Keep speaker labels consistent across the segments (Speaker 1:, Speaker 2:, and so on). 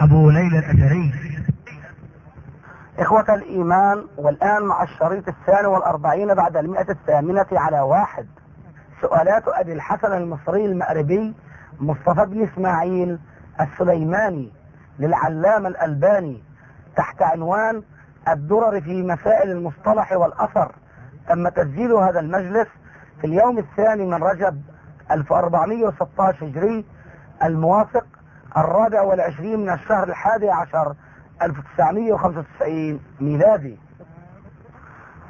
Speaker 1: أبو ليلى الأثري.
Speaker 2: إخوة الإيمان والآن مع الشريط الثاني والأربعين بعد المئة الثامنة على واحد. سؤالات أبي الحسن المصري المأربي مصطفى بن إسماعيل السليماني للعلامة الألباني تحت عنوان الدرر في مسائل المصطلح والأثر. تم تسجيل هذا المجلس في اليوم الثاني من رجب 1416 هجري الموافق. الرابع والعشرين من الشهر الحادي عشر 1995 ميلادي.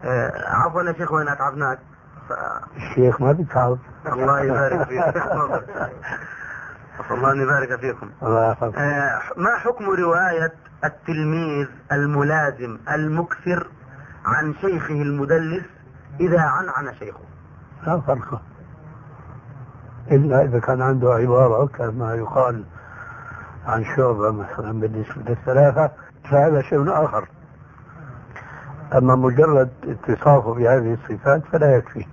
Speaker 3: آه، عفوا يا شيخ وين أتعبناك؟ ف...
Speaker 2: الشيخ ما بيتعب.
Speaker 3: الله يبارك فيك. الله يبارك فيكم.
Speaker 2: الله
Speaker 3: آه، ما حكم رواية التلميذ الملازم المكثر عن شيخه المدلس إذا عنعن شيخه؟
Speaker 2: لا فرق. إلا إذا كان عنده عبارة كما يقال عن شعبة مثلا بالنسبة للثلاثة فهذا شيء آخر. أما مجرد اتصافه بهذه الصفات فلا يكفي.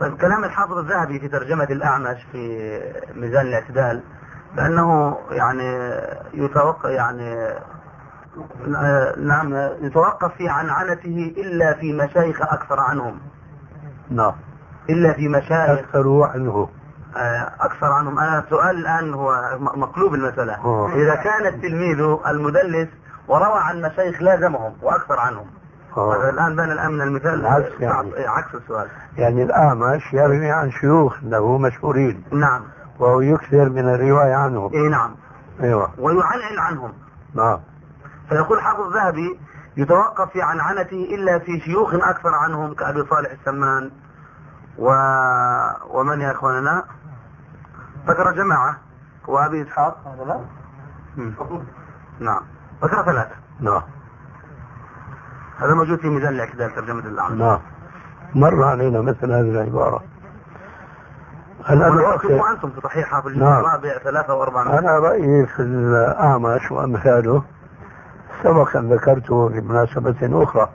Speaker 3: طيب كلام الحافظ الذهبي في ترجمة الأعمش في ميزان الاعتدال بأنه يعني يتوقع يعني نعم يتوقف في عنعنته إلا في مشايخ أكثر عنهم.
Speaker 2: نعم.
Speaker 3: إلا في مشايخ.
Speaker 2: أكثر عنه.
Speaker 3: أكثر عنهم. أنا السؤال الآن هو مقلوب المسألة.
Speaker 2: أوه.
Speaker 3: إذا كان التلميذ المدلس وروى عن مشايخ لازمهم وأكثر عنهم.
Speaker 2: آه.
Speaker 3: الآن بان الآن من المثال.
Speaker 2: العكس يعني.
Speaker 3: عكس السؤال.
Speaker 2: يعني الأعمش يروي عن شيوخ له مشهورين.
Speaker 3: نعم.
Speaker 2: وهو يكثر من الرواية عنهم.
Speaker 3: إيه نعم.
Speaker 2: أيوة.
Speaker 3: ويعنعن عنهم.
Speaker 2: نعم.
Speaker 3: فيقول حافظ الذهبي يتوقف في عنعنته إلا في شيوخ أكثر عنهم كأبي صالح السمان و... ومن يا إخواننا؟ ذكر جماعة وأبي إسحاق. هذا لا. مم. نعم. ذكر ثلاثة.
Speaker 2: نعم.
Speaker 3: هذا موجود في ميزان الاعتدال ترجمة الأعمى
Speaker 2: نعم. مر علينا مثل هذه العبارة. أنا رأيي
Speaker 3: أنتم في صحيحة في
Speaker 2: نعم.
Speaker 3: الرابع ثلاثة وأربعة.
Speaker 2: أنا رأيي في الأعمش وأمثاله سبق أن ذكرته لمناسبة أخرى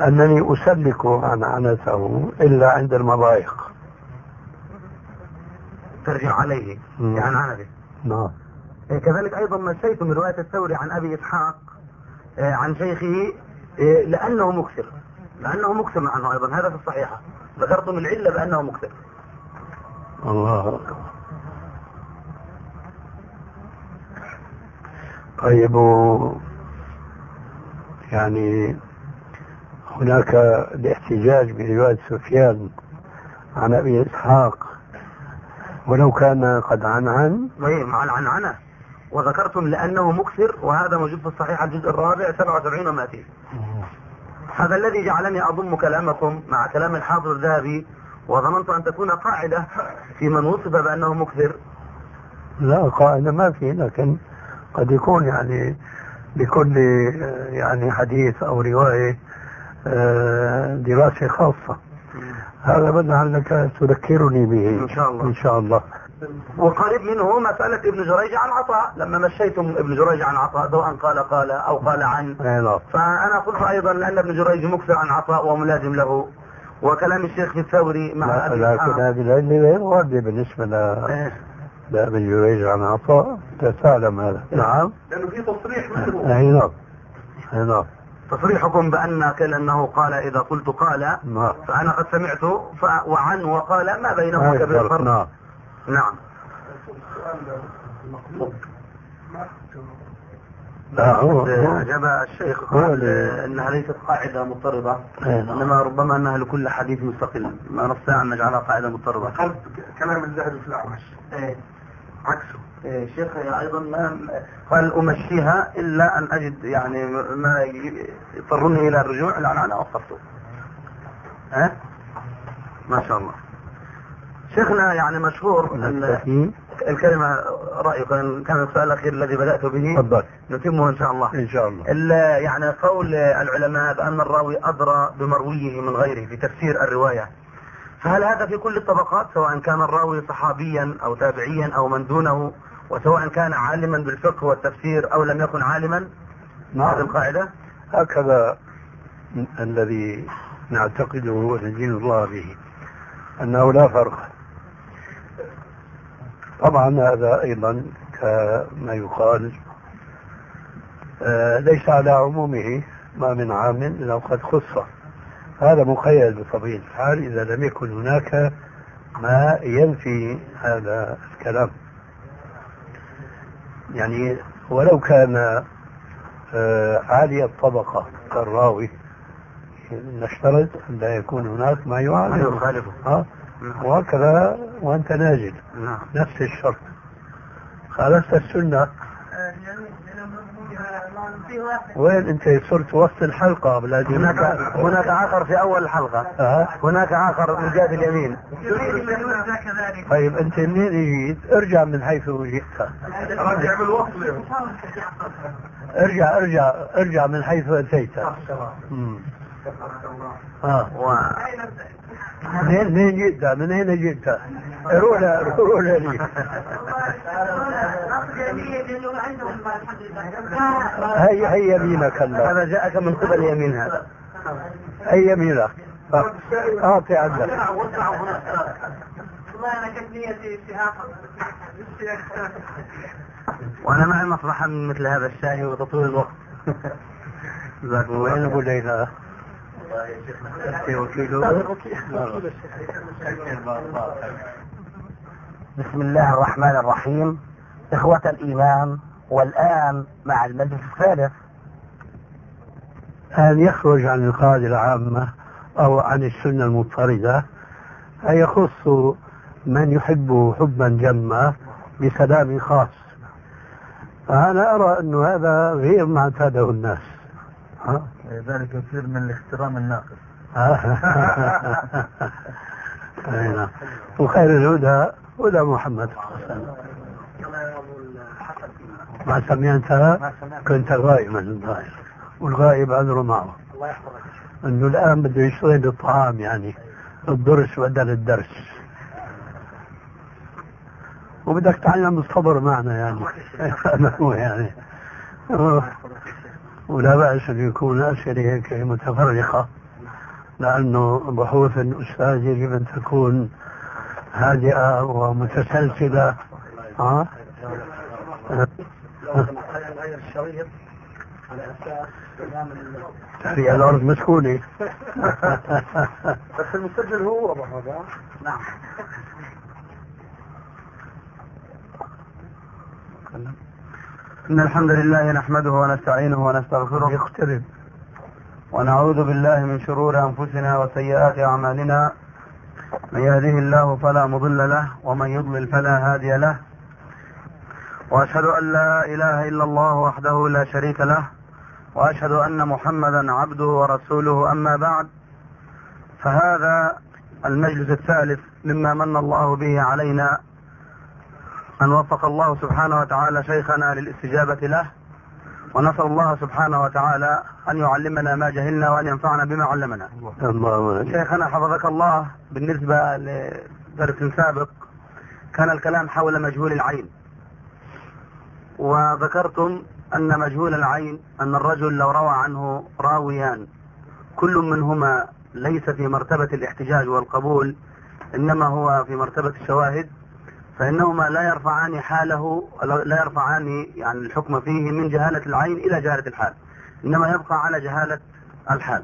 Speaker 2: أنني أسلك عن عنته إلا عند المضايق.
Speaker 3: ترجع عليه.
Speaker 2: مم.
Speaker 3: يعني عن به
Speaker 2: نعم.
Speaker 3: كذلك أيضا مشيت من رواية الثوري عن أبي إسحاق آه، عن شيخه آه، لأنه مكثر. لأنه مكثر عنه أيضا هذا في الصحيحة. ذكرتم العلة بأنه مكثر.
Speaker 2: الله طيب يعني هناك الاحتجاج برواية سفيان عن أبي إسحاق. ولو كان قد عنعن.
Speaker 3: إيه، مع العنعنة. وذكرتم لأنه مكثر وهذا موجود في الصحيحة الجزء الرابع 77 ومائتين. هذا الذي جعلني أضم كلامكم مع كلام الحافظ الذهبي وظننت أن تكون قاعدة في من وصف بأنه مكثر.
Speaker 2: لا قاعدة ما في لكن قد يكون يعني لكل يعني حديث أو رواية آه، دراسة خاصة. هذا لعلك تذكرني به؟
Speaker 3: إن شاء الله.
Speaker 2: إن شاء الله.
Speaker 3: وقريب منه مسألة ابن جريج عن عطاء. لما مشيتم ابن جريج عن عطاء سواء قال قال أو قال عن.
Speaker 2: أي نعم.
Speaker 3: فأنا قلت أيضا لأن ابن جريج مكثر عن عطاء وملازم له. وكلام الشيخ في الثوري مع
Speaker 2: لا-
Speaker 3: أبي
Speaker 2: لكن هذه العلة غير واردة بالنسبة ل
Speaker 3: إيه.
Speaker 2: لابن جريج عن عطاء. تعلم هذا نعم.
Speaker 3: لأنه في تصريح منه
Speaker 2: أي نعم. أي نعم.
Speaker 3: تصريحكم بأن كأنه قال إذا قلت قال
Speaker 2: نعم.
Speaker 3: فأنا قد سمعت ف... وعن وقال ما بينهما كبير
Speaker 2: الفرق.
Speaker 3: فرق
Speaker 2: نعم.
Speaker 3: نعم
Speaker 2: لا هو
Speaker 3: أجاب الشيخ قال أنها ليست قاعدة مضطردة
Speaker 2: أي نعم.
Speaker 3: إنما ربما أنها لكل حديث مستقل ما نستطيع أن نجعلها قاعدة مضطردة
Speaker 4: كلام الذهبي في الأعمش.
Speaker 3: إيه.
Speaker 4: عكسه.
Speaker 3: إيه، الشيخ أيضا ما قال أمشيها إلا أن أجد يعني ما يضطرني إلى الرجوع لأن أنا وقفته. ها؟ ما شاء الله. شيخنا يعني مشهور أن
Speaker 2: نكتفي
Speaker 3: الكلمة رأيك إن كان السؤال الأخير الذي بدأت به
Speaker 2: تفضل.
Speaker 3: نتمه إن شاء الله.
Speaker 2: إن شاء الله.
Speaker 3: ال- يعني قول العلماء بأن الراوي أدرى بمرويه من غيره في تفسير الرواية. فهل هذا في كل الطبقات؟ سواء كان الراوي صحابيا أو تابعيا أو من دونه وسواء كان عالما بالفقه والتفسير أو لم يكن عالما؟ هذه
Speaker 2: نعم
Speaker 3: القاعدة.
Speaker 2: هكذا الذي نعتقده وندين الله به أنه لا فرق. طبعا هذا أيضا كما يقال آه، ليس على عمومه ما من عام إلا وقد خص. هذا مقيد بطبيعة الحال إذا لم يكن هناك ما ينفي هذا الكلام. يعني ولو كان آه، عالي الطبقة كالراوي نشترط أن لا يكون هناك ما
Speaker 3: ما
Speaker 2: يعارض
Speaker 3: يخالفه
Speaker 2: ها وهكذا وأنت نازل
Speaker 3: نعم.
Speaker 2: نفس الشرط. خالفت السنة. وين أنت صرت وسط الحلقة بلا
Speaker 3: هناك هناك آخر في أول الحلقة.
Speaker 2: ها
Speaker 3: هناك آخر من جهة اليمين.
Speaker 2: طيب أنت منين؟ جيت؟ ارجع من حيث جئت.
Speaker 4: رجع بالوصل
Speaker 2: ارجع ارجع ارجع من حيث أتيت. مم. ها
Speaker 3: و...
Speaker 2: منين منين جئت؟ من أين جئت؟ رولا رولا لي هي هي يمينك هلا
Speaker 3: هذا جاءك من قبل يمين هذا
Speaker 2: هي يمينك ها. أعطي عندك
Speaker 5: والله كانت نيتي
Speaker 3: وأنا معي مصلحة من مثل هذا الشاي وتطويل الوقت جزاكم الله
Speaker 2: وين
Speaker 3: خير.
Speaker 2: ابو ليلى؟
Speaker 1: بسم الله الرحمن الرحيم إخوة الإيمان والآن مع المجلس الثالث
Speaker 2: أن يخرج عن القاعدة العامة أو عن السنة المضطردة؟ أن يخص من يحب حبا جما بسلام خاص؟ فأنا أرى أن هذا غير ما اعتاده الناس. ها؟
Speaker 3: ذلك يصير من الاحترام الناقص.
Speaker 2: نعم. وخير الهدى هدى محمد. صلى الله عليه وسلم ما سمعت. كنت غائبا الظاهر والغائب عذره معه
Speaker 1: الله يحفظك.
Speaker 2: إنه الآن بده يشتغل الطعام يعني الدرس بدل الدرس. وبدك تعلم الصبر معنا يعني. هو يعني. ولا بأس أن يكون أسئلة هيك متفرقة لأنه بحوث الأستاذ يجب أن تكون هادئة ومتسلسلة. ها؟ تحريق الأرض مسكونة.
Speaker 4: بس المسجل هو ابو هذا
Speaker 1: نعم.
Speaker 3: إن الحمد لله نحمده ونستعينه ونستغفره.
Speaker 2: يقترب.
Speaker 3: ونعوذ بالله من شرور أنفسنا وسيئات أعمالنا. من يهده الله فلا مضل له ومن يضلل فلا هادي له. وأشهد أن لا إله إلا الله وحده لا شريك له. وأشهد أن محمدا عبده ورسوله أما بعد. فهذا المجلس الثالث مما من الله به علينا. أن وفق الله سبحانه وتعالى شيخنا للاستجابة له ونسأل الله سبحانه وتعالى أن يعلمنا ما جهلنا وأن ينفعنا بما علمنا.
Speaker 2: اللهم
Speaker 3: شيخنا حفظك الله بالنسبة لدرس سابق كان الكلام حول مجهول العين. وذكرتم أن مجهول العين أن الرجل لو روى عنه راويان كل منهما ليس في مرتبة الاحتجاج والقبول إنما هو في مرتبة الشواهد. فإنهما لا يرفعان حاله لا يرفعان يعني الحكم فيه من جهالة العين إلى جهالة الحال. إنما يبقى على جهالة الحال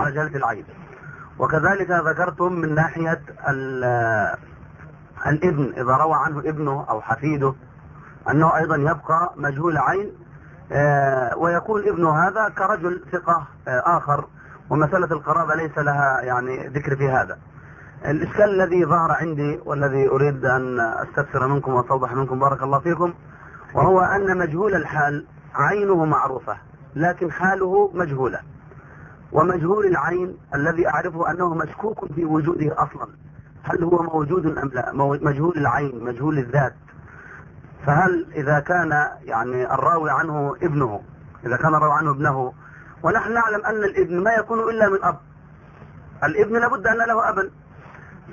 Speaker 3: على جهالة العين. وكذلك ذكرتم من ناحية ال- الابن إذا روى عنه ابنه أو حفيده أنه أيضا يبقى مجهول عين آه، ويكون ابنه هذا كرجل ثقة آه، آخر ومسألة القرابة ليس لها يعني ذكر في هذا. الإشكال الذي ظهر عندي والذي أريد أن أستفسر منكم وأستوضح منكم بارك الله فيكم وهو أن مجهول الحال عينه معروفة لكن حاله مجهولة. ومجهول العين الذي أعرفه أنه مشكوك في وجوده أصلا. هل هو موجود أم لا؟ مجهول العين مجهول الذات. فهل إذا كان يعني الراوي عنه ابنه إذا كان الراوي عنه ابنه ونحن نعلم أن الابن ما يكون إلا من أب. الابن لابد أن له أبا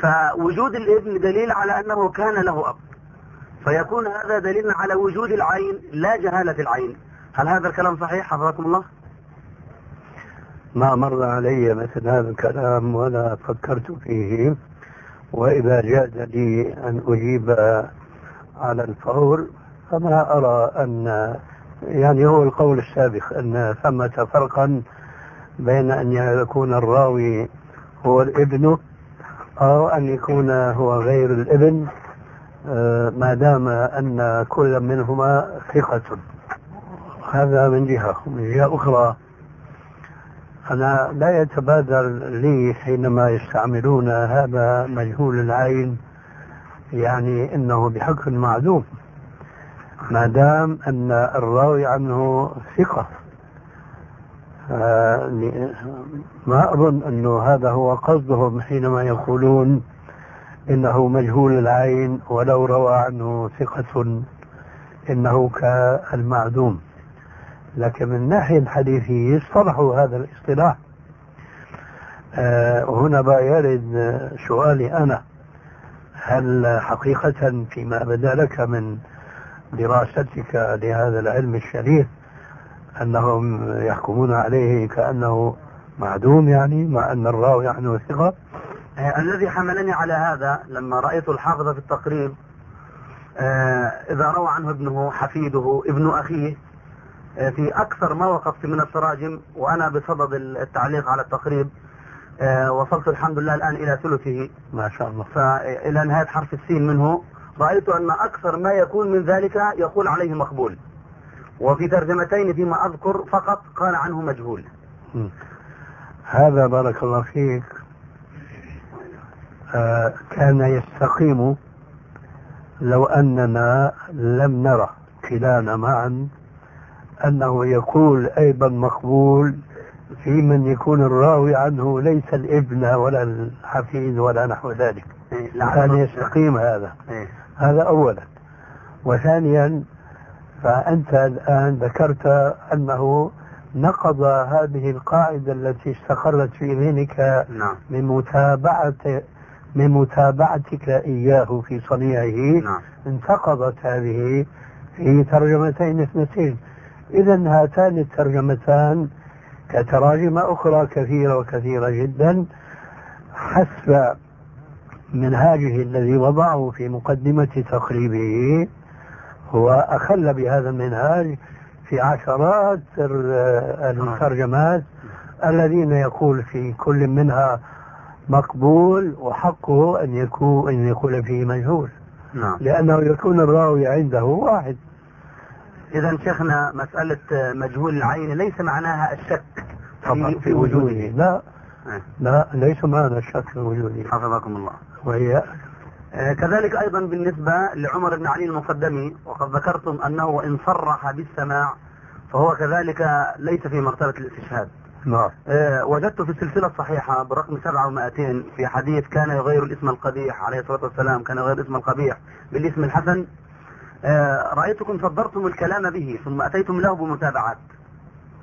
Speaker 3: فوجود الابن دليل على أنه كان له أب. فيكون هذا دليل على وجود العين لا جهالة العين. هل هذا الكلام صحيح؟ حفظكم الله؟
Speaker 2: ما مر علي مثل هذا الكلام ولا فكرت فيه. وإذا جاز لي أن أجيب على الفور فما أرى أن يعني هو القول السابق أن ثمة فرقا بين أن يكون الراوي هو الابن أو أن يكون هو غير الإبن آه، ما دام أن كل منهما ثقة. هذا من جهة. من جهة أخرى أنا لا يتبادر لي حينما يستعملون هذا مجهول العين يعني إنه بحكم معدوم. ما دام أن الراوي عنه آه، ما أظن أنه هذا هو قصدهم حينما يقولون إنه مجهول العين ولو روى عنه ثقة إنه كالمعدوم. لكن من الناحيه الحديثيه اصطلحوا هذا الاصطلاح. آه، هنا بقى يرد سؤالي أنا. هل حقيقة فيما بدأ لك من دراستك لهذا العلم الشريف أنهم يحكمون عليه كأنه معدوم يعني مع أن الراوي عنه ثقة.
Speaker 3: آه الذي حملني على هذا لما رأيت الحافظ في التقريب آه إذا روى عنه ابنه حفيده ابن أخيه آه في أكثر ما وقفت من التراجم وأنا بصدد التعليق على التقريب وصلت الحمد لله الآن إلى ثلثه.
Speaker 2: ما شاء الله.
Speaker 3: فإلى نهاية حرف السين منه رأيت أن أكثر ما يكون من ذلك يقول عليه مقبول. وفي ترجمتين فيما أذكر فقط قال عنه مجهول.
Speaker 2: هذا بارك الله فيك آه كان يستقيم لو أننا لم نرى كلانا معا أنه يقول أيضا مقبول في من يكون الراوي عنه ليس الابن ولا الحفيد ولا نحو ذلك. إيه، كان يستقيم هذا. إيه. هذا أولا. وثانيا فأنت الآن ذكرت أنه نقض هذه القاعدة التي استقرت في ذهنك نعم. من متابعة من متابعتك إياه في صنيعه نعم. انتقضت هذه في ترجمتين اثنتين إذا هاتان الترجمتان كتراجم أخرى كثيرة وكثيرة جدا حسب منهاجه الذي وضعه في مقدمة تقريبه هو أخل بهذا المنهاج في عشرات المترجمات الذين يقول في كل منها مقبول وحقه أن يكون أن يقول فيه مجهول. نعم. لأنه يكون الراوي عنده واحد.
Speaker 3: إذا شيخنا مسألة مجهول العين ليس معناها الشك
Speaker 2: في, في وجوده. لا. إيه. لا ليس معنى الشك في وجوده.
Speaker 3: حفظكم الله.
Speaker 2: وهي
Speaker 3: كذلك أيضا بالنسبة لعمر بن علي المقدمي وقد ذكرتم أنه إن صرح بالسماع فهو كذلك ليس في مرتبة الاستشهاد.
Speaker 2: نعم.
Speaker 3: أه وجدت في السلسلة الصحيحة برقم 700 في حديث كان يغير الاسم القبيح عليه الصلاة والسلام كان يغير الاسم القبيح بالاسم الحسن. آه، رأيتكم صدرتم الكلام به ثم أتيتم له بمتابعات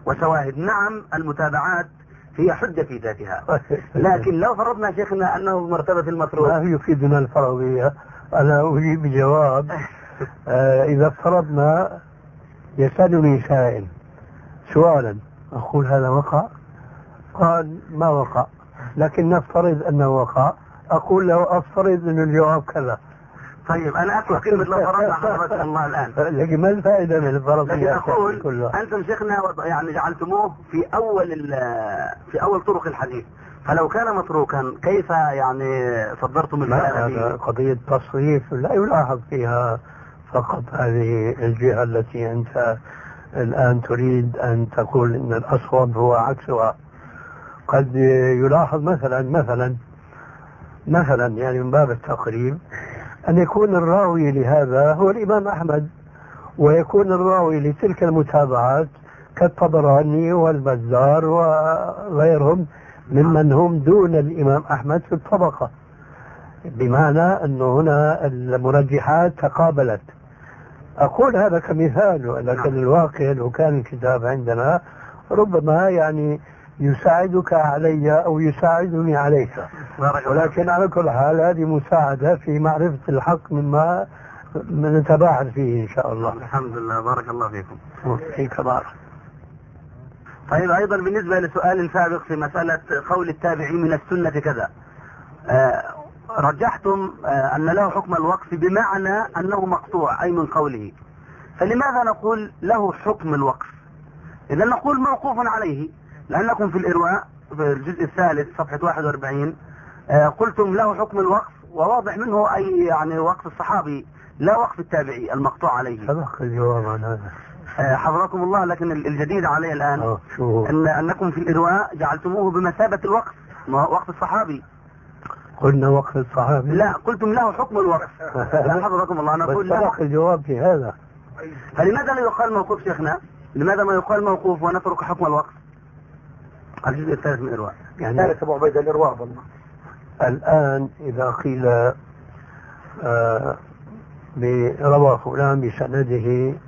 Speaker 3: وشواهد. نعم المتابعات هي حجة في ذاتها. لكن لو فرضنا شيخنا أنه بمرتبة المطروح
Speaker 2: ما يفيدنا الفرضية أنا أجيب بجواب. آه إذا فرضنا يسألني سائل سؤالا أقول هذا وقع؟ قال ما وقع. لكن نفترض أنه وقع. أقول له أفترض أن الجواب كذا.
Speaker 3: طيب أنا اكره كلمة لو فرضنا حضرتك الله الآن.
Speaker 2: لكن ما الفائدة من الفرض
Speaker 3: لكن أقول أنتم شيخنا يعني جعلتموه في أول في أول طرق الحديث. فلو كان متروكا كيف يعني صدرتم
Speaker 2: الكلام قضية تصريف لا يلاحظ فيها فقط هذه الجهة التي أنت الآن تريد أن تقول إن الاصوب هو عكسها. قد يلاحظ مثلا مثلا مثلا يعني من باب التقريب أن يكون الراوي لهذا هو الإمام أحمد ويكون الراوي لتلك المتابعات كالطبراني والبزار وغيرهم ممن هم دون الإمام أحمد في الطبقة بمعنى أنه هنا المرجحات تقابلت أقول هذا كمثال لكن
Speaker 3: نعم.
Speaker 2: الواقع لو كان الكتاب عندنا ربما يعني يساعدك علي أو يساعدني عليك. ولكن على كل حال هذه مساعدة في معرفة الحق مما نتباعد فيه إن شاء الله.
Speaker 3: الحمد لله. بارك الله فيكم.
Speaker 2: فيك بارك
Speaker 3: طيب أيضا بالنسبة لسؤال سابق في مسألة قول التابعي من السنة كذا. آه، رجحتم آه، أن له حكم الوقف بمعنى أنه مقطوع أي من قوله. فلماذا نقول له حكم الوقف؟ إذا نقول موقوف عليه. لانكم في الإرواء في الجزء الثالث صفحة 41 آه، قلتم له حكم الوقف وواضح منه أي يعني وقف الصحابي لا وقف التابعي المقطوع عليه.
Speaker 2: سبق الجواب عن هذا
Speaker 3: آه، حفظكم الله لكن الجديد عليه الآن
Speaker 2: آه، شو؟
Speaker 3: أن أنكم في الإرواء جعلتموه بمثابة الوقف وقف الصحابي.
Speaker 2: قلنا وقف الصحابي.
Speaker 3: لا قلتم له حكم الوقف. لا حفظكم الله
Speaker 2: بس
Speaker 3: نقول
Speaker 2: سبق الجواب في هذا.
Speaker 3: فلماذا لا يقال موقوف شيخنا؟ لماذا ما يقال موقوف ونترك حكم الوقف؟ الجزء الثالث من الإرواء
Speaker 2: يعني
Speaker 4: ثالث أبو عبيدة الإرواح والله.
Speaker 2: الآن إذا قيل آه، روى فلان بسنده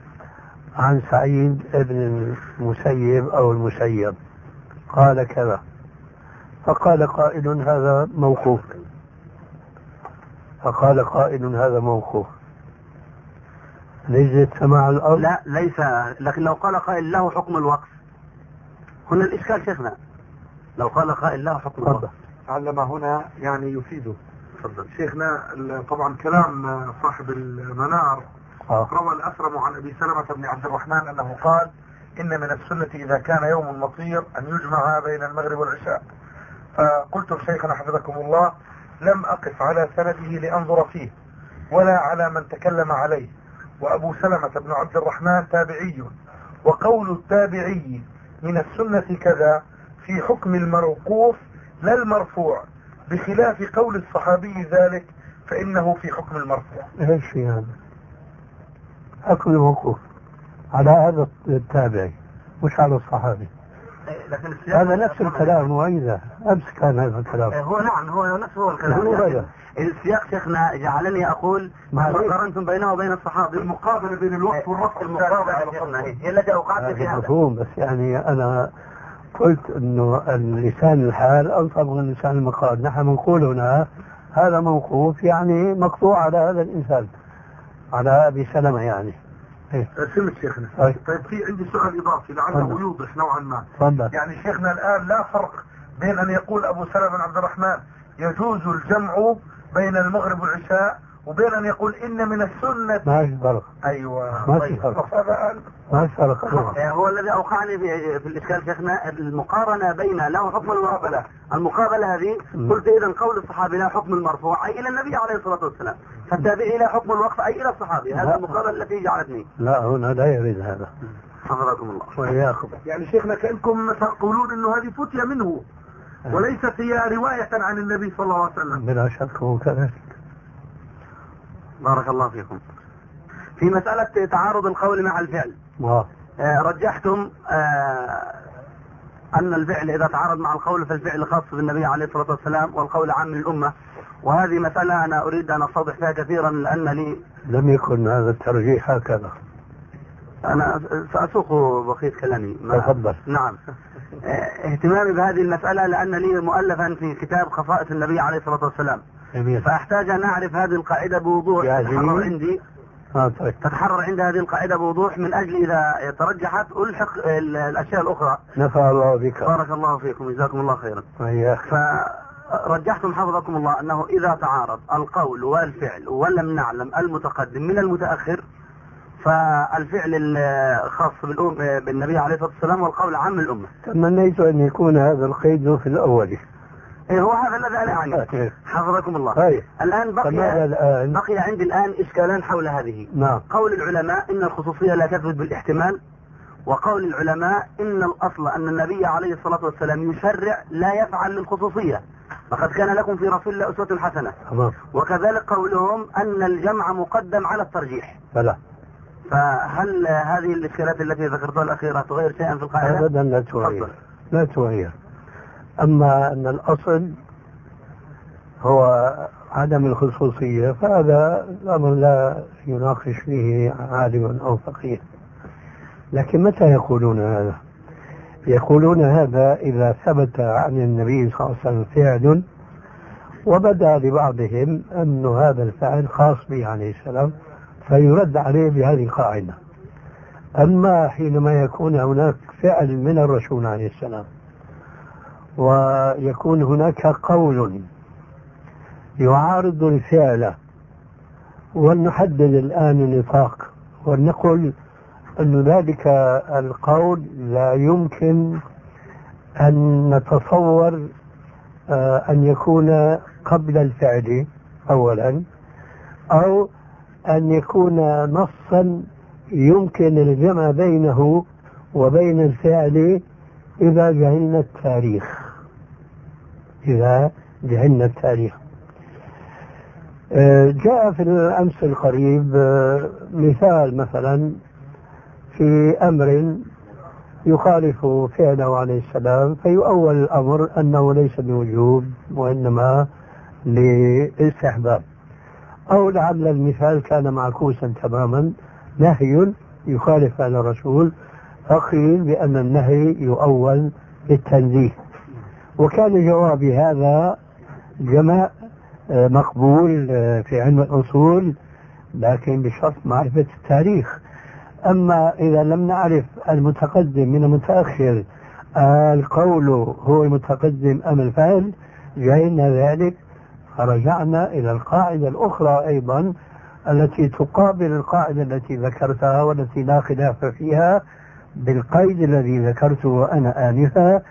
Speaker 2: عن سعيد بن المسيب أو المسيب قال كذا. فقال قائل هذا موقوف. فقال قائل هذا موقوف. نجد سماع الأرض؟
Speaker 3: لا ليس. لكن لو قال قائل له حكم الوقف. هنا الإشكال شيخنا. لو قال قائل له حكم الوقف
Speaker 4: علم هنا يعني يفيده.
Speaker 3: تفضل.
Speaker 4: شيخنا طبعا كلام صاحب المنار
Speaker 2: آه.
Speaker 4: روى الأسرم عن أبي سلمة بن عبد الرحمن أنه قال إن من السنة إذا كان يوم مطير أن يجمع بين المغرب والعشاء. فقلت شيخنا حفظكم الله لم أقف على سنده لأنظر فيه ولا على من تكلم عليه. وأبو سلمة بن عبد الرحمن تابعي وقول التابعي من السنة كذا في حكم الموقوف لا المرفوع. بخلاف قول الصحابي ذلك فإنه في حكم المرفوع.
Speaker 2: إيش في هذا؟ حكم الموقوف. على هذا التابعي مش على الصحابي.
Speaker 3: لكن
Speaker 2: هذا نفس الكلام وإذا أمس كان هذا الكلام.
Speaker 3: إيه، هو نعم هو نفس هو الكلام. السياق شيخنا جعلني أقول ما. قارنتم بينه وبين الصحابي.
Speaker 4: المقابلة بين الوقت والرفع
Speaker 3: المقابلة شيخنا هي التي أوقعت في
Speaker 2: هذا
Speaker 3: هذا.
Speaker 2: مفهوم بس يعني أنا قلت أنه اللسان الحال ألطف من لسان المقال. نحن نقول هنا هذا موقوف يعني مقطوع على هذا الإنسان على أبي سلمة يعني. إيه
Speaker 4: سمت شيخنا
Speaker 2: طيب.
Speaker 4: في عندي سؤال إضافي لعله. يوضح نوعا ما
Speaker 2: تفضل
Speaker 4: يعني شيخنا الآن لا فرق بين أن يقول أبو سلمة بن عبد الرحمن يجوز الجمع بين المغرب والعشاء وبين أن يقول إن من السنة.
Speaker 2: ما في فرق.
Speaker 4: أيوة.
Speaker 2: ما في
Speaker 4: طيب.
Speaker 2: فرق.
Speaker 4: هذا
Speaker 2: ما في فرق.
Speaker 3: إيه، هو الذي أوقعني في, في الإشكال شيخنا المقارنة بين له حكم المقابلة. المقابلة هذه. قلت إذا قول الصحابي لا حكم المرفوع أي إلى النبي عليه الصلاة والسلام. فالتابعي لا حكم الوقف أي إلى الصحابي. هذه
Speaker 2: لا.
Speaker 3: المقابلة التي جعلتني.
Speaker 2: لا هنا لا يريد هذا.
Speaker 3: حفظكم الله.
Speaker 2: وإياكم.
Speaker 4: يعني شيخنا كأنكم تقولون أنه هذه فتية منه وليست هي رواية عن النبي صلى الله عليه وسلم.
Speaker 2: بلا شك هو كذلك.
Speaker 3: بارك الله فيكم. في مسألة تعارض القول مع الفعل.
Speaker 2: آه.
Speaker 3: رجحتم آه، أن الفعل إذا تعارض مع القول فالفعل خاص بالنبي عليه الصلاة والسلام والقول عام للأمة. وهذه مسألة أنا أريد أن أستوضح فيها كثيرا لأن لي
Speaker 2: لم يكن هذا الترجيح هكذا.
Speaker 3: أنا سأسوق بقية كلامي.
Speaker 2: تفضل.
Speaker 3: نعم. آه، اهتمامي بهذه المسألة لأن لي مؤلفا في كتاب خصائص النبي عليه الصلاة والسلام.
Speaker 2: جميل.
Speaker 3: فأحتاج أن أعرف هذه القاعدة بوضوح. تتحرر. عندي.
Speaker 2: آه طيب.
Speaker 3: تتحرر عند هذه القاعدة بوضوح من أجل إذا ترجحت ألحق ال- الأشياء الأخرى.
Speaker 2: نفع الله بك.
Speaker 3: بارك الله فيكم. جزاكم الله خيرا.
Speaker 2: وإياك
Speaker 3: فرجحتم حفظكم الله أنه إذا تعارض القول والفعل ولم نعلم المتقدم من المتأخر فالفعل الخاص بالنبي عليه الصلاة والسلام والقول عام الأمة
Speaker 2: تمنيت أن يكون هذا القيد في الأول.
Speaker 3: إيه هو هذا الذي أنا أعني
Speaker 2: طيب.
Speaker 3: حفظكم الله.
Speaker 2: طيب.
Speaker 3: الآن بقي
Speaker 2: الآن؟
Speaker 3: بقي عندي الآن إشكالان حول هذه.
Speaker 2: نعم.
Speaker 3: قول العلماء إن الخصوصية لا تثبت بالاحتمال وقول العلماء إن الأصل أن النبي عليه الصلاة والسلام يشرع لا يفعل للخصوصية. فقد كان لكم في رسول الله أسوة حسنة.
Speaker 2: تمام.
Speaker 3: وكذلك قولهم أن الجمع مقدم على الترجيح.
Speaker 2: بلى.
Speaker 3: فهل هذه الإشكالات التي ذكرتها الأخيرة تغير شيئا في القاعدة؟
Speaker 2: أبدا لا تغير. لا تغير. أما أن الأصل هو عدم الخصوصية فهذا الأمر لا يناقش فيه عالم أو فقيه. لكن متى يقولون هذا؟ يقولون هذا إذا ثبت عن النبي صلى الله عليه وسلم فعل وبدأ لبعضهم أن هذا الفعل خاص به عليه السلام فيرد عليه بهذه القاعدة. أما حينما يكون هناك فعل من الرسول عليه السلام ويكون هناك قول يعارض الفعل ولنحدد الآن النطاق ولنقل أن ذلك القول لا يمكن أن نتصور آه، أن يكون قبل الفعل أولا أو أن يكون نصا يمكن الجمع بينه وبين الفعل إذا جهلنا التاريخ. إذا جهلنا التاريخ آه، جاء في الأمس القريب آه، مثال مثلا في أمر يخالف فعله عليه السلام فيؤول الأمر أنه ليس بوجوب وإنما لاستحباب. أو لعل المثال كان معكوسا تماما نهي يخالف فعل الرسول فقيل بأن النهي يؤول بالتنزيه. وكان جوابي هذا جماع آه، مقبول آه، في علم الأصول لكن بشرط معرفة التاريخ. أما إذا لم نعرف المتقدم من المتأخر القول هو المتقدم أم الفعل جعلنا ذلك. فرجعنا إلى القاعدة الأخرى أيضا التي تقابل القاعدة التي ذكرتها والتي لا خلاف فيها بالقيد الذي ذكرته أنا آنفا.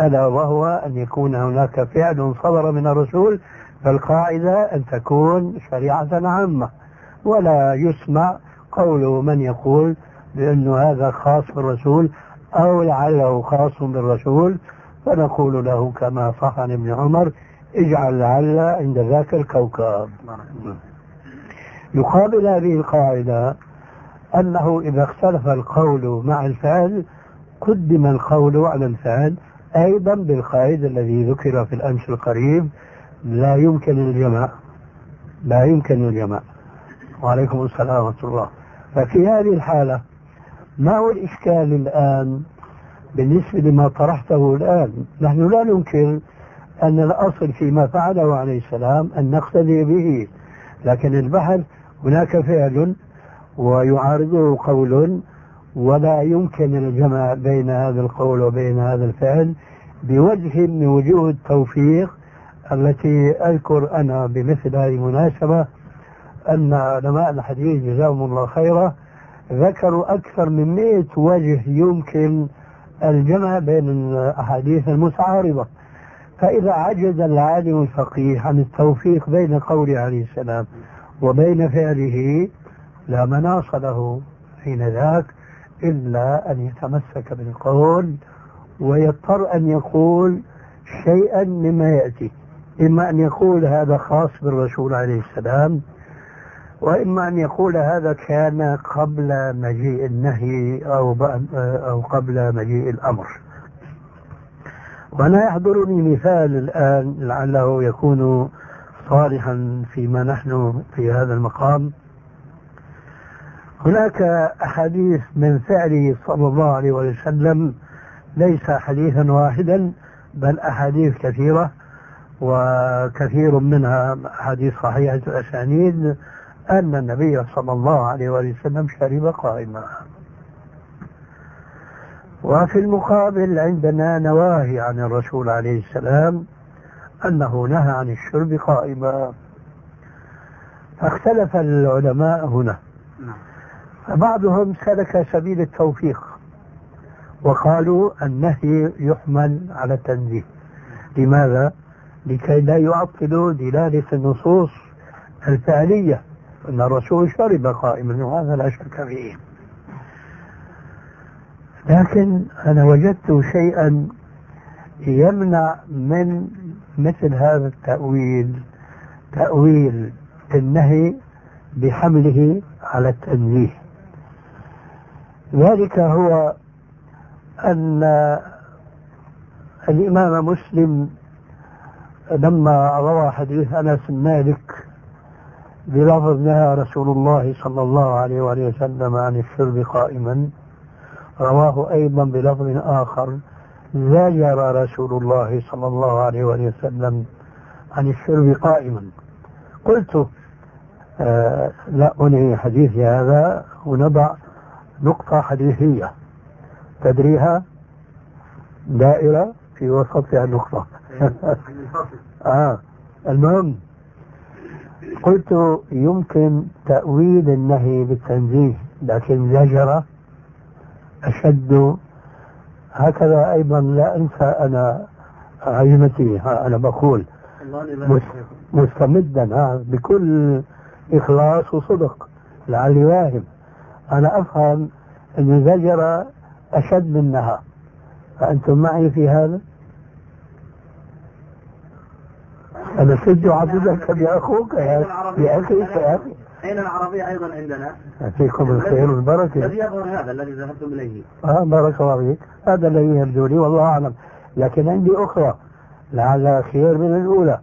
Speaker 2: ألا وهو أن يكون هناك فعل صدر من الرسول فالقاعدة أن تكون شريعة عامة. ولا يسمع قول من يقول بأن هذا خاص بالرسول أو لعله خاص بالرسول. فنقول له كما صح عن ابن عمر اجعل لعل عند ذاك الكوكب. يقابل هذه القاعدة أنه إذا اختلف القول مع الفعل قدم القول على الفعل أيضا بالقاعدة الذي ذكر في الأمس القريب لا يمكن الجمع. لا يمكن الجمع. وعليكم السلام ورحمة الله. ففي هذه الحالة ما هو الإشكال الآن بالنسبة لما طرحته الآن؟ نحن لا ننكر أن الأصل فيما فعله عليه السلام أن نقتدي به. لكن البحث هناك فعل ويعارضه قول ولا يمكن الجمع بين هذا القول وبين هذا الفعل بوجه من وجوه التوفيق التي أذكر أنا بمثل هذه المناسبة أن علماء الحديث جزاهم الله خيرا ذكروا أكثر من مئة وجه يمكن الجمع بين الأحاديث المتعارضة. فإذا عجز العالم الفقيه عن التوفيق بين قوله عليه السلام وبين فعله لا مناص له حين ذاك. إلا أن يتمسك بالقول ويضطر أن يقول شيئا مما يأتي. إما أن يقول هذا خاص بالرسول عليه السلام وإما أن يقول هذا كان قبل مجيء النهي أو أو قبل مجيء الأمر. وأنا يحضرني مثال الآن لعله يكون صالحا فيما نحن في هذا المقام. هناك أحاديث من فعله صلى الله عليه وسلم ليس حديثا واحدا بل أحاديث كثيرة وكثير منها أحاديث صحيحة الأسانيد أن النبي صلى الله عليه وسلم شرب قائما. وفي المقابل عندنا نواهي عن الرسول عليه السلام أنه نهى عن الشرب قائما. فاختلف العلماء هنا. فبعضهم سلك سبيل التوفيق وقالوا النهي يحمل على التنزيه. لماذا؟ لكي لا يعطلوا دلالة النصوص الفعلية. أن الرسول شرب قائما وهذا لا شك فيه. لكن أنا وجدت شيئا يمنع من مثل هذا التأويل تأويل النهي بحمله على التنزيه. ذلك هو أن الإمام مسلم لما روى حديث أنس مالك بلفظ نهى رسول الله صلى الله عليه وآله وسلم عن الشرب قائما رواه أيضا بلفظ آخر زجر رسول الله صلى الله عليه وآله وسلم عن الشرب قائما. قلت آه لا أنهي حديثي هذا ونضع نقطة حديثية. تدريها دائرة في وسطها نقطة. آه. المهم قلت يمكن تأويل النهي بالتنزيه لكن زجرة أشد. هكذا أيضا لا أنسى أنا عزمتي أنا بقول مستمدا بكل إخلاص وصدق. لعلي واهم. أنا أفهم أن زجر أشد منها. فأنتم معي في هذا؟ أنا سد عبدك بأخوك يا أخي يا أخي
Speaker 5: أين العربية أيضا عندنا؟
Speaker 2: فيكم الخير والبركة.
Speaker 5: الذي يظهر هذا الذي ذهبتم إليه.
Speaker 2: آه بارك الله فيك. هذا الذي يبدو لي والله أعلم. لكن عندي أخرى لعلها خير من الأولى.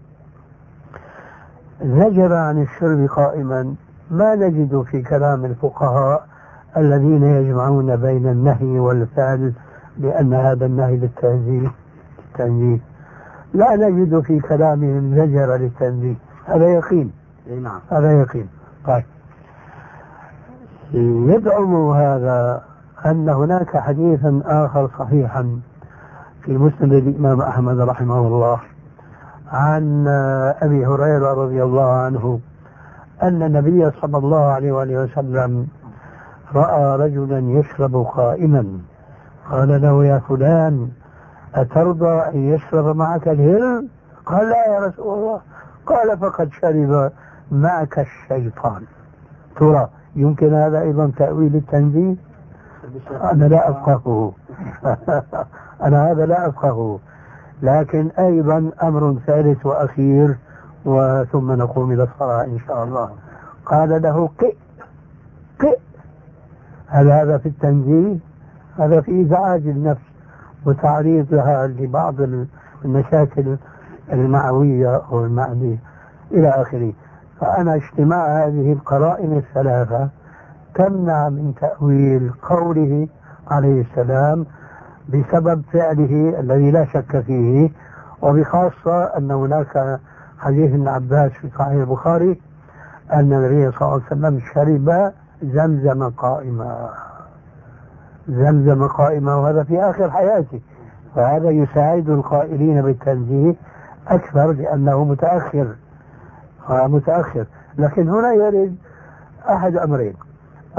Speaker 2: زجر عن الشرب قائما ما نجد في كلام الفقهاء الذين يجمعون بين النهي والفعل بأن هذا النهي للتنزيه. التنزيه لا نجد في كلامهم زجر للتنزيه. هذا يقين.
Speaker 5: نعم.
Speaker 2: هذا يقين. طيب. يدعم هذا أن هناك حديثا آخر صحيحا في مسند الإمام أحمد رحمه الله عن أبي هريرة رضي الله عنه أن النبي صلى الله عليه وآله وسلم رأى رجلا يشرب قائما. قال له يا فلان أترضى أن يشرب معك الهل؟ قال لا يا رسول الله. قال فقد شرب معك الشيطان. ترى يمكن هذا أيضا تأويل التنزيه؟ أنا لا أفقهه. أنا هذا لا أفقهه. لكن أيضا أمر ثالث وأخير وثم نقوم إلى الصلاة إن شاء الله. قال له قئ قئ هل هذا في التنزيه؟ هذا في إزعاج النفس وتعريضها لبعض المشاكل المعوية أو المعنية إلى آخره. فأنا اجتماع هذه القرائن الثلاثة تمنع من تأويل قوله عليه السلام بسبب فعله الذي لا شك فيه وبخاصة أن هناك حديث ابن عباس في صحيح البخاري أن النبي صلى الله عليه وسلم شرب زمزم قائما. زمزم قائما وهذا في آخر حياته. فهذا يساعد القائلين بالتنزيه أكثر لأنه متأخر. متأخر لكن هنا يرد أحد أمرين.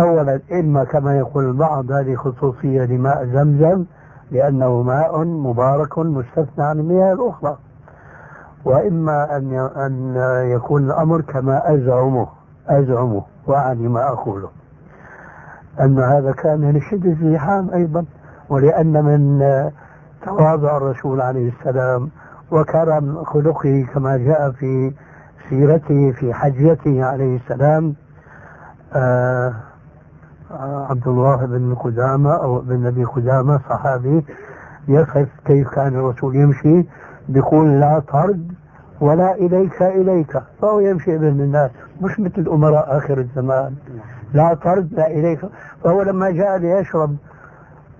Speaker 2: أولا إما كما يقول البعض هذه خصوصية لماء زمزم لأنه ماء مبارك مستثنى عن المياه الأخرى. وإما أن أن يكون الأمر كما أزعمه أزعمه. وأعني ما أقوله. أن هذا كان لشدة الزحام أيضا ولأن من تواضع الرسول عليه السلام وكرم خلقه كما جاء في سيرته في حجيته عليه السلام آه عبد الله بن قدامة أو بن أبي قدامة صحابي يصف كيف كان الرسول يمشي بيقول لا طرد ولا إليك إليك. فهو يمشي بين الناس. مش مثل أمراء آخر الزمان. لا طرد لا إليك. فهو لما جاء ليشرب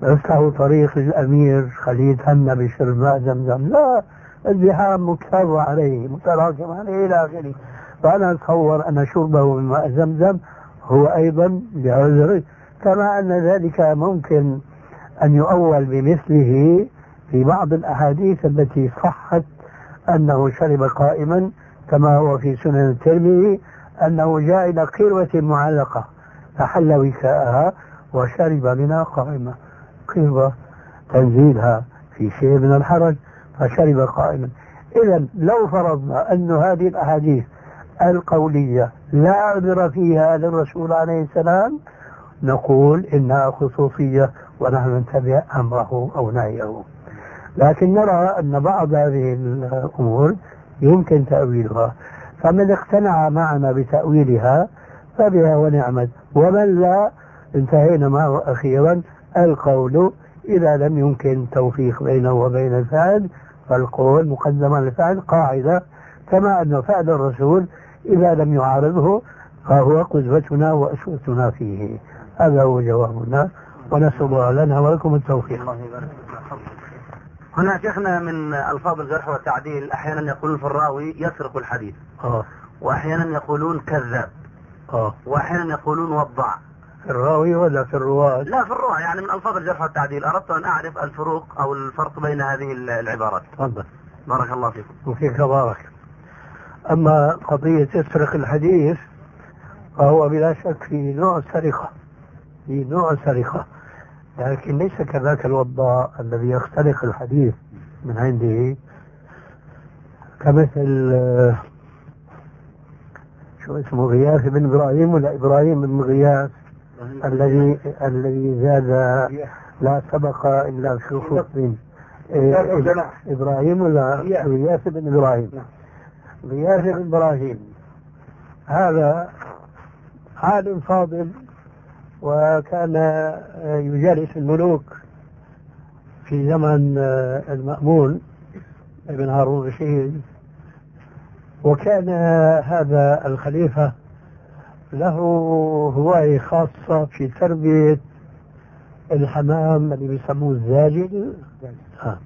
Speaker 2: له طريق الأمير خليل هنا بشرب ماء زمزم. لا الزحام مكتب عليه متراكم عليه إلى آخره. فأنا أتصور أن شربه من ماء زمزم هو أيضا بعذر. كما أن ذلك ممكن أن يؤول بمثله في بعض الأحاديث التي صحت أنه شرب قائما كما هو في سنن الترمذي أنه جاء إلى قروة معلقة فحل وكاءها وشرب منها قائمة قروة تنزيلها في شيء من الحرج فشرب قائما. إذا لو فرضنا أن هذه الأحاديث القولية لا عذر فيها للرسول عليه السلام نقول إنها خصوصية ونحن نتبع أمره أو نهيه. لكن نرى أن بعض هذه الأمور يمكن تأويلها. فمن اقتنع معنا بتأويلها فبها ونعمت. ومن لا انتهينا معه أخيرا. القول إذا لم يمكن توفيق بينه وبين الفعل فالقول مقدم على الفعل قاعدة. كما أن فعل الرسول إذا لم يعارضه فهو قدوتنا وأسوتنا فيه. هذا هو جوابنا. ونسأل الله لنا ولكم التوفيق.
Speaker 3: هنا شيخنا من ألفاظ الجرح والتعديل أحيانا يقولون في الراوي يسرق الحديث.
Speaker 2: آه.
Speaker 3: وأحيانا يقولون كذاب.
Speaker 2: آه.
Speaker 3: وأحيانا يقولون وضع.
Speaker 2: في الراوي ولا في الرواة
Speaker 3: لا في الرواة يعني من ألفاظ الجرح والتعديل. أردت أن أعرف الفروق أو الفرق بين هذه العبارات.
Speaker 2: تفضل.
Speaker 3: بارك الله فيكم.
Speaker 2: وفيك بارك. أما قضية يسرق الحديث فهو بلا شك في نوع سرقة. في نوع سرقة. لكن ليس كذاك الوضاء الذي يخترق الحديث من عنده. كمثل آه، شو اسمه غياث بن إبراهيم ولا إبراهيم بن غياث الذي الذي زاد لا سبق إلا إيه، إبراهيم ولا غياث بن إبراهيم؟ غياث بن إبراهيم. هذا عالم فاضل وكان يجالس الملوك في زمن المأمون ابن هارون الرشيد. وكان هذا الخليفة له هواية خاصة في تربية الحمام اللي بيسموه الزاجل. آه.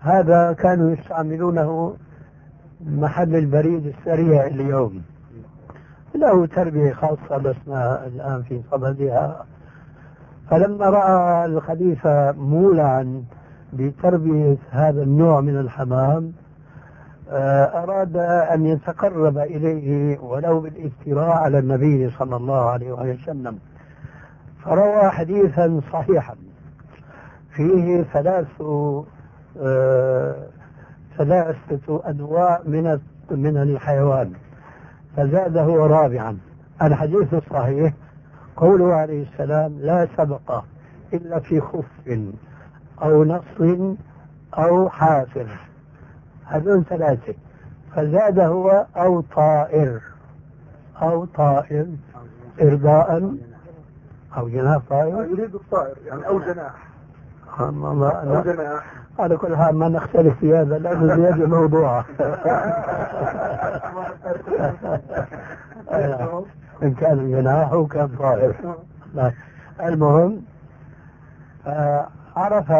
Speaker 2: هذا كانوا يستعملونه محل البريد السريع اليوم. له تربية خاصة لسنا الآن في صددها. فلما رأى الخليفة مولعا بتربية هذا النوع من الحمام آه، أراد أن يتقرب إليه ولو بالافتراء على النبي صلى الله عليه وسلم. فروى حديثا صحيحا. فيه ثلاث آه، ثلاثة أنواع من من الحيوان. فزاده رابعا. الحديث الصحيح قوله عليه السلام لا سبق إلا في خف أو نصر أو حافر. هذول ثلاثة. فزاد هو أو طائر. أو طائر إرضاء أو جناح طائر.
Speaker 4: يريد الطائر يعني أو جناح.
Speaker 2: أو
Speaker 4: جناح.
Speaker 2: على كل حال ما نختلف في هذا لأنه زيادة موضوع إن كان جناح وكان طائر. المهم آه، عرف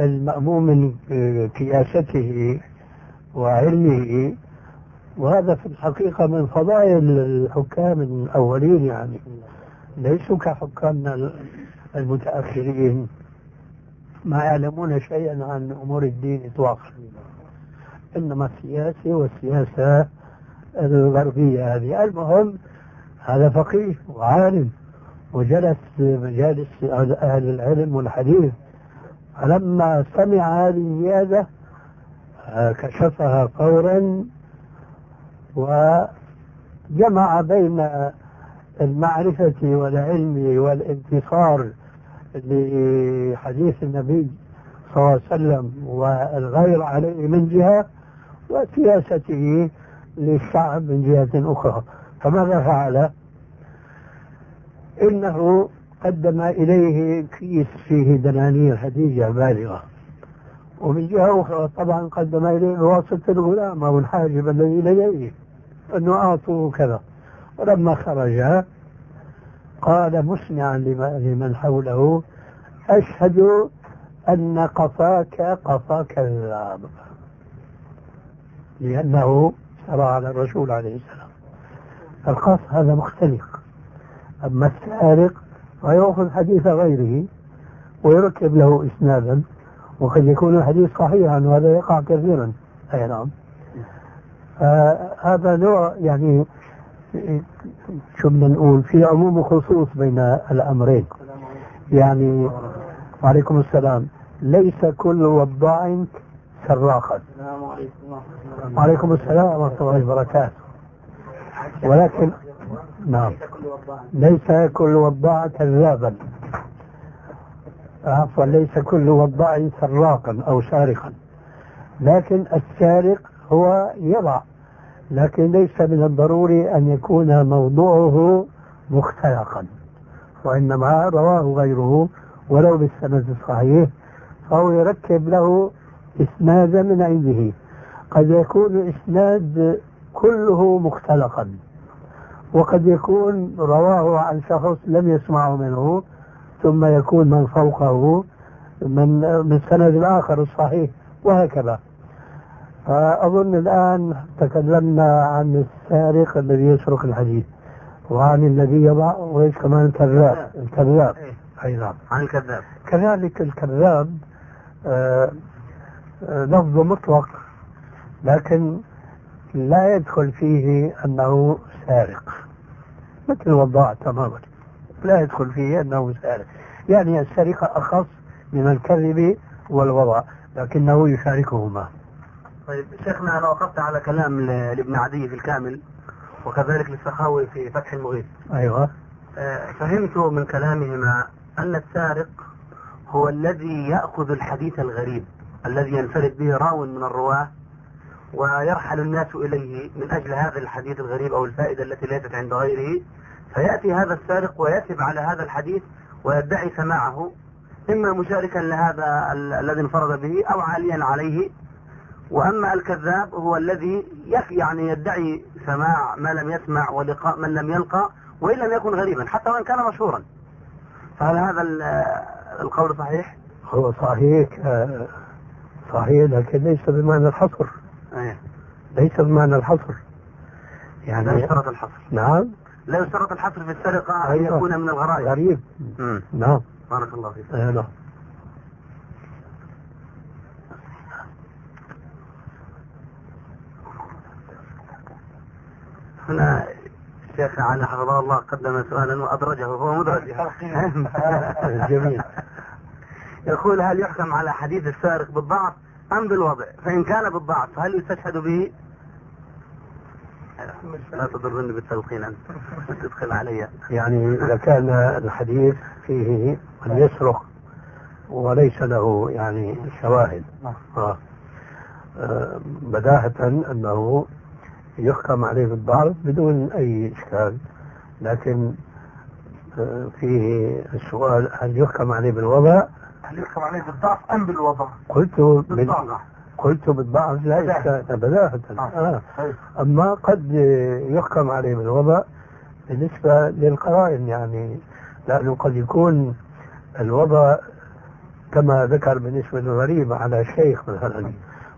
Speaker 2: المأموم من كياسته وعلمه وهذا في الحقيقة من فضائل الحكام الأولين يعني. ليسوا كحكامنا المتأخرين. ما يعلمون شيئا عن أمور الدين إطلاقا. إنما السياسة والسياسة الغربية هذه. المهم هذا فقيه وعالم وجلس مجالس أهل العلم والحديث. فلما سمع هذه الزيادة كشفها فورا وجمع بين المعرفة والعلم والانتصار لحديث النبي صلى الله عليه وسلم والغير عليه من جهة وسياسته للشعب من جهة أخرى. فماذا فعل؟ إنه قدم إليه كيس فيه دنانير هدية بالغة. ومن جهة أخرى طبعا قدم إليه بواسطة الغلام أو الحاجب الذي لديه أنه أعطوه كذا. ولما خرج قال مسمعا لمن حوله أشهد أن قفاك قفا كذاب لأنه سرى على الرسول عليه السلام. القص هذا مختلف أما السارق فيأخذ حديث غيره ويركب له إسنادا وقد يكون الحديث صحيحا وهذا يقع كثيرا. أي نعم. هذا نوع يعني شو بدنا نقول؟ في عموم وخصوص بين الأمرين. يعني وعليكم السلام. ليس كل وضاع سراقا. وعليكم السلام ورحمة الله وبركاته. ولكن نعم. ليس كل وضاع كذابا. عفوا ليس كل وضاع سراقا أو سارقا. لكن السارق هو يضع لكن ليس من الضروري أن يكون موضوعه مختلقا وإنما رواه غيره ولو بالسند الصحيح فهو يركب له إسنادا من عنده. قد يكون الإسناد كله مختلقا وقد يكون رواه عن شخص لم يسمعه منه ثم يكون من فوقه من من سند الآخر الصحيح وهكذا. فأظن الآن تكلمنا عن السارق الذي يسرق الحديث وعن الذي يضع وإيش كمان؟ الكذاب. الكذاب.
Speaker 3: إيه.
Speaker 2: أي نعم.
Speaker 3: عن الكذاب.
Speaker 2: كذلك الكذاب آه، آه، لفظ مطلق لكن لا يدخل فيه أنه سارق. مثل الوضاع تماما. لا يدخل فيه أنه سارق. يعني السرقة أخص من الكذب والوضع لكنه يشاركهما.
Speaker 3: طيب شيخنا أنا وقفت على كلام لابن عدي في الكامل وكذلك للسخاوي في فتح المغيث
Speaker 2: أيوة.
Speaker 3: آه، فهمت من كلامهما أن السارق هو الذي يأخذ الحديث الغريب الذي ينفرد به راو من الرواة ويرحل الناس إليه من أجل هذا الحديث الغريب أو الفائدة التي ليست عند غيره. فيأتي هذا السارق ويثب على هذا الحديث ويدعي سماعه إما مشاركا لهذا ال- الذي انفرد به أو عاليا عليه. وأما الكذاب هو الذي يعني يدعي سماع ما لم يسمع ولقاء من لم يلقى وإن لم يكن غريبا حتى وإن كان مشهورا. فهل هذا ال- القول صحيح؟
Speaker 2: هو صحيح آه، صحيح لكن ليس بمعنى الحصر.
Speaker 3: أيه.
Speaker 2: ليس بمعنى الحصر.
Speaker 3: لا
Speaker 2: يعني
Speaker 3: يشترط الحصر.
Speaker 2: نعم.
Speaker 3: لا يشترط الحصر في السرقة أن
Speaker 2: أيوة.
Speaker 3: يكون من الغرائب.
Speaker 2: غريب.
Speaker 3: مم.
Speaker 2: نعم.
Speaker 3: بارك الله فيك.
Speaker 2: أي نعم.
Speaker 3: هنا الشيخ علي حفظه الله قدم سؤالا وأدرجه هو مدرج.
Speaker 2: جميل.
Speaker 3: يقول هل يحكم على حديث السارق بالضعف أم بالوضع؟ فإن كان بالضعف هل يستشهد به؟ لا تضرني بالتلقين أنت. تدخل علي.
Speaker 2: يعني إذا كان الحديث فيه من يسرق وليس له يعني شواهد. آه. آه، بداهة أنه يحكم عليه بالضعف بدون أي إشكال لكن آه، فيه السؤال هل يحكم عليه بالوضع
Speaker 4: هل يحكم عليه بالضعف أم بالوضع؟
Speaker 2: قلت بال...
Speaker 4: بالضعف
Speaker 2: قلت بالضعف لا. إشكال بداهة
Speaker 4: آه.
Speaker 2: آه.
Speaker 4: طيب.
Speaker 2: أما قد يحكم عليه بالوضع بالنسبة للقرائن يعني لأنه قد يكون الوضع كما ذكر بالنسبة للغريب على شيخ مثلا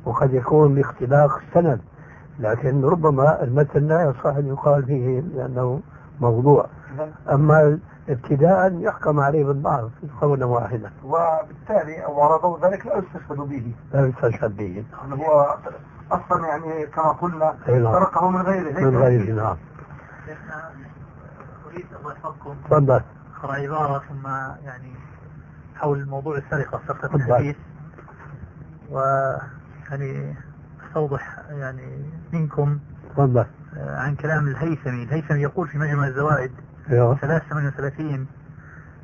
Speaker 2: وقد يكون باختلاق السند لكن ربما المتن لا يصح أن يقال فيه لأنه موضوع. أما ابتداء يحكم عليه بالضعف قولا واحدا
Speaker 4: وبالتالي ورضوا ذلك لا يستشهد به.
Speaker 2: لا يستشهد به.
Speaker 4: هو أصلا يعني كما قلنا
Speaker 2: أي نعم.
Speaker 4: سرقه من غيره.
Speaker 2: من غير نعم.
Speaker 5: شيخنا أريد الله يحفظكم
Speaker 2: تفضل.
Speaker 5: أقرأ عبارة ثم يعني حول موضوع السرقة سرقة
Speaker 2: تفضل.
Speaker 5: الحديث. ويعني استوضح يعني منكم
Speaker 2: تفضل.
Speaker 5: آه، عن كلام الهيثمي. الهيثمي يقول في مجمع الزوائد
Speaker 2: أيوه.
Speaker 5: 338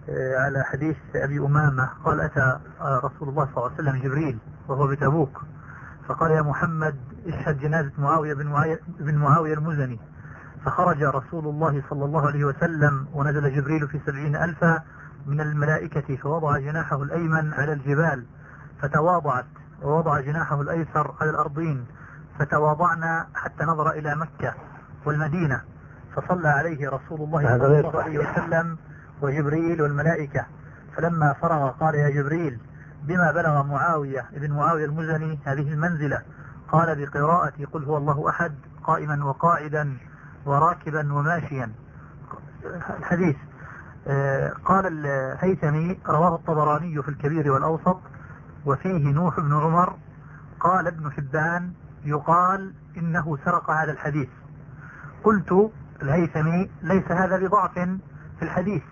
Speaker 5: آه، على حديث أبي أمامة قال أتى آه، رسول الله صلى الله عليه وسلم جبريل وهو بتبوك فقال يا محمد اشهد جنازة معاوية بن معاوية, بن معاوية المزني. فخرج رسول الله صلى الله عليه وسلم ونزل جبريل في سبعين ألفا من الملائكة فوضع جناحه الأيمن على الجبال فتواضعت. ووضع جناحه الأيسر على الأرضين فتواضعنا حتى نظر إلى مكة والمدينة فصلى عليه رسول الله صلى الله عليه. وسلم وجبريل والملائكة. فلما فرغ قال يا جبريل بما بلغ معاوية ابن معاوية المزني هذه المنزلة؟ قال بقراءة قل هو الله أحد قائما وقاعدا وراكبا وماشيا. الحديث آه، قال الهيثمي رواه الطبراني في الكبير والأوسط وفيه نوح بن عمر قال ابن حبان يقال إنه سرق هذا الحديث. قلت الهيثمي ليس هذا بضعف في الحديث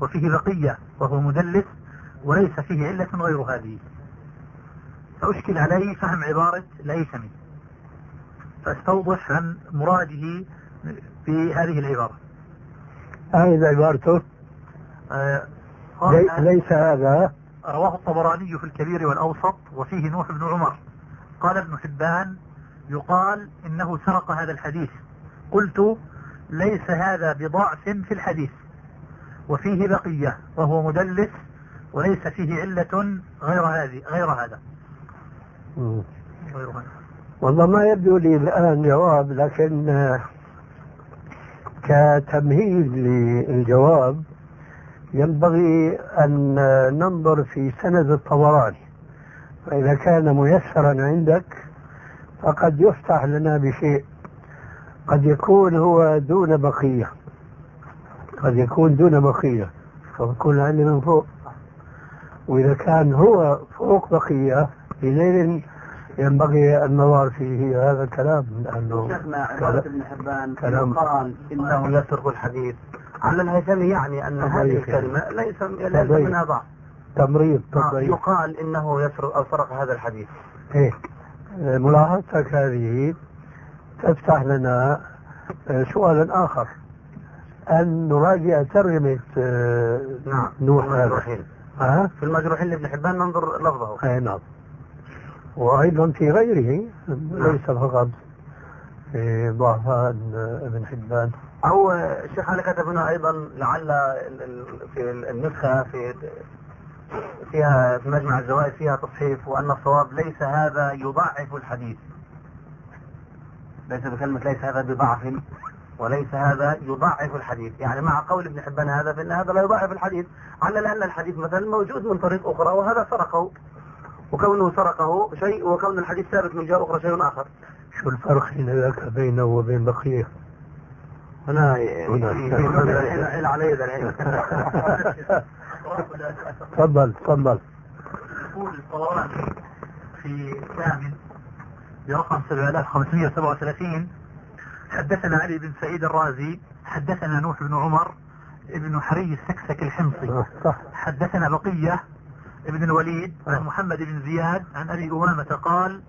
Speaker 5: وفيه بقية وهو مدلس وليس فيه علة غير هذه. فأشكل علي فهم عبارة الهيثمي. فأستوضح عن مراده في هذه العبارة.
Speaker 2: هذه عبارته؟
Speaker 5: آه،
Speaker 2: ليس هذا
Speaker 5: رواه الطبراني في الكبير والأوسط وفيه نوح بن عمر. قال ابن حبان يقال إنه سرق هذا الحديث. قلت ليس هذا بضعف في الحديث. وفيه بقية وهو مدلس وليس فيه علة غير هذه غير هذا.
Speaker 2: والله ما يبدو لي الآن جواب لكن آه، كتمهيد للجواب ينبغي أن ننظر في سند الطبراني. فإذا كان ميسرا عندك فقد يفتح لنا بشيء. قد يكون هو دون بقية. قد يكون دون بقية. فيكون عندي من فوق. وإذا كان هو فوق بقية بليل ينبغي النظر فيه هذا الكلام لأنه
Speaker 3: شيخنا عبارة ابن حبان
Speaker 2: كلام.
Speaker 3: قال إنه يترك الحديث. على الهيثمي يعني أن هذه
Speaker 2: يعني.
Speaker 3: الكلمة ليس ليس. منها ضعف
Speaker 2: تمريض
Speaker 3: آه،
Speaker 2: تضييق.
Speaker 3: يقال إنه يسرق أو سرق هذا الحديث.
Speaker 2: إيه. ملاحظتك هذه تفتح لنا آه، سؤالا آخر. أن نراجع ترجمة آه،
Speaker 3: نعم
Speaker 2: نوح
Speaker 3: المجروحين.
Speaker 2: ها؟
Speaker 3: في المجروحين لابن حبان ننظر لفظه.
Speaker 2: أي نعم. وأيضا في غيره ليس فقط في ضعفاء ابن حبان.
Speaker 3: آه، الشيخ علي كتب هنا أيضا لعل في النسخة في فيها في مجمع الزوائد فيها تصحيف وأن الصواب ليس هذا يضعف الحديث. ليس بكلمة ليس هذا بضعف وليس هذا يضعف الحديث. يعني مع قول ابن حبان هذا فإن هذا لا يضعف الحديث على لأن الحديث مثلا موجود من طريق أخرى وهذا سرقه. وكونه سرقه شيء وكون الحديث ثابت من جهة أخرى شيء آخر.
Speaker 2: شو الفرق حين ذاك بينه وبين بقية؟
Speaker 3: هنا.
Speaker 2: هنا.
Speaker 3: علي
Speaker 2: تفضل تفضل.
Speaker 5: يقول الطبراني في الثامن برقم 7537 حدثنا علي بن سعيد الرازي حدثنا نوح بن عمر ابن حري السكسك الحمصي.
Speaker 2: آه، صح.
Speaker 5: حدثنا بقية ابن الوليد عن محمد بن زياد عن أبي أمامة قال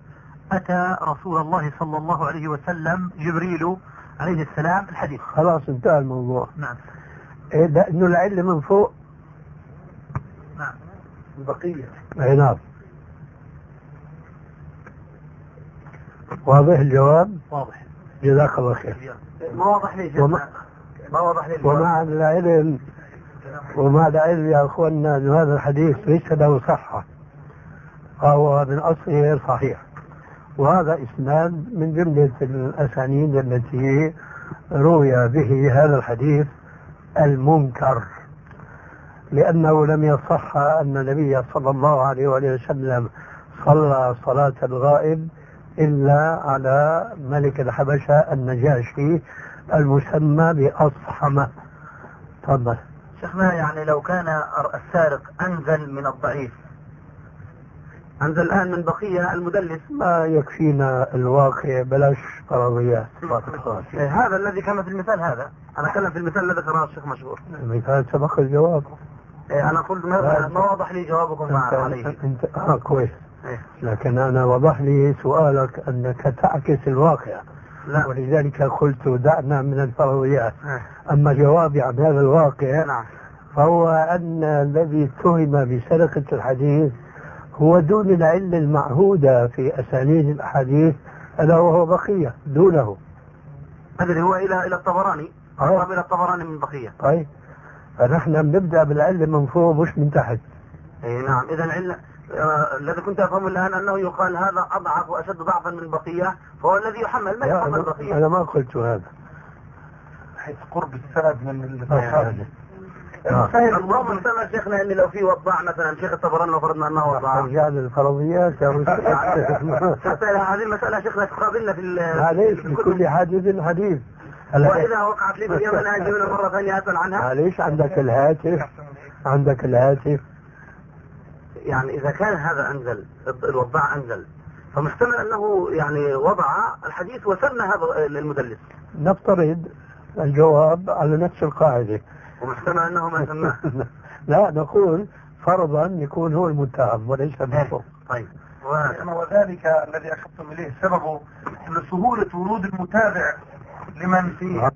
Speaker 5: أتى رسول الله صلى الله عليه وسلم جبريل عليه السلام الحديث.
Speaker 2: خلاص انتهى الموضوع.
Speaker 5: نعم.
Speaker 2: إيه إنه العلة من فوق.
Speaker 5: نعم.
Speaker 4: البقية.
Speaker 2: اي نعم. واضح الجواب؟
Speaker 5: واضح.
Speaker 2: جزاك الله خير.
Speaker 3: ما واضح لي
Speaker 2: وما-
Speaker 3: ما واضح لي.
Speaker 2: ومع العلم ومع العلم يا أخواننا ان هذا الحديث ليس له صحة. فهو من أصله غير صحيح. وهذا إسناد من جملة الأسانيد التي روي به هذا الحديث المنكر لأنه لم يصح أن النبي صلى الله عليه وآله وسلم صلى صلاة الغائب إلا على ملك الحبشة النجاشي المسمى بأصحمة تفضل.
Speaker 3: شيخنا يعني لو كان السارق أنزل من الضعيف أنزل الآن من بقية المدلس.
Speaker 2: ما يكفينا الواقع بلاش فرضيات
Speaker 3: إيه، هذا الذي كان في المثال هذا. أنا أتكلم في المثال الذي ذكره الشيخ مشهور.
Speaker 2: مثال سبق الجواب.
Speaker 3: إيه، أنا قلت ما, ما وضح لي جوابكم
Speaker 2: أنت,
Speaker 3: عليه
Speaker 2: انت آه كويس.
Speaker 3: إيه.
Speaker 2: لكن أنا وضح لي سؤالك أنك تعكس الواقع.
Speaker 3: لا.
Speaker 2: ولذلك قلت دعنا من الفرضيات. أما جوابي عن هذا الواقع
Speaker 3: نعم.
Speaker 2: فهو أن الذي اتهم بسرقة الحديث هو دون العلة المعهودة في أسانيد الأحاديث ألا وهو بقية دونه.
Speaker 3: أدري هو إلى إلى الطبراني.
Speaker 2: آه.
Speaker 3: أقرب إلى الطبراني من بقية.
Speaker 2: طيب. فنحن بنبدأ بالعلة من فوق مش من تحت.
Speaker 3: إيه نعم. إذا العلة الذي كنت أفهم الآن أنه يقال هذا أضعف وأشد ضعفا من بقية فهو الذي يحمل ما يحمل
Speaker 2: أنا,
Speaker 3: بقية؟
Speaker 2: أنا ما قلت هذا.
Speaker 4: حيث قرب السند من
Speaker 2: آه. آه.
Speaker 3: اللهم استمع شيخنا إني لو في وضاع مثلا شيخ الطبراني لو فرضنا أنه وضاع
Speaker 2: نرجع للفرضيات يا
Speaker 3: حتى هذه المسألة شيخنا تقابلنا في
Speaker 2: معليش
Speaker 3: في
Speaker 2: لكل حادث حديث
Speaker 3: وإذا وقعت لي في اليمن أجي هنا مرة ثانية أسأل عنها.
Speaker 2: معليش عندك الهاتف. عندك الهاتف.
Speaker 3: يعني إذا كان هذا أنزل الوضاع أنزل فمحتمل أنه يعني وضع الحديث وسن هذا المدلس
Speaker 2: نفترض الجواب على نفس القاعدة.
Speaker 3: ومحتمل أنه ما سماه
Speaker 2: لا نقول فرضا يكون هو المتهم وليس المفروض
Speaker 3: طيب.
Speaker 4: وذلك الذي أشرتم إليه سببه لسهولة ورود المتابع لمن فيه.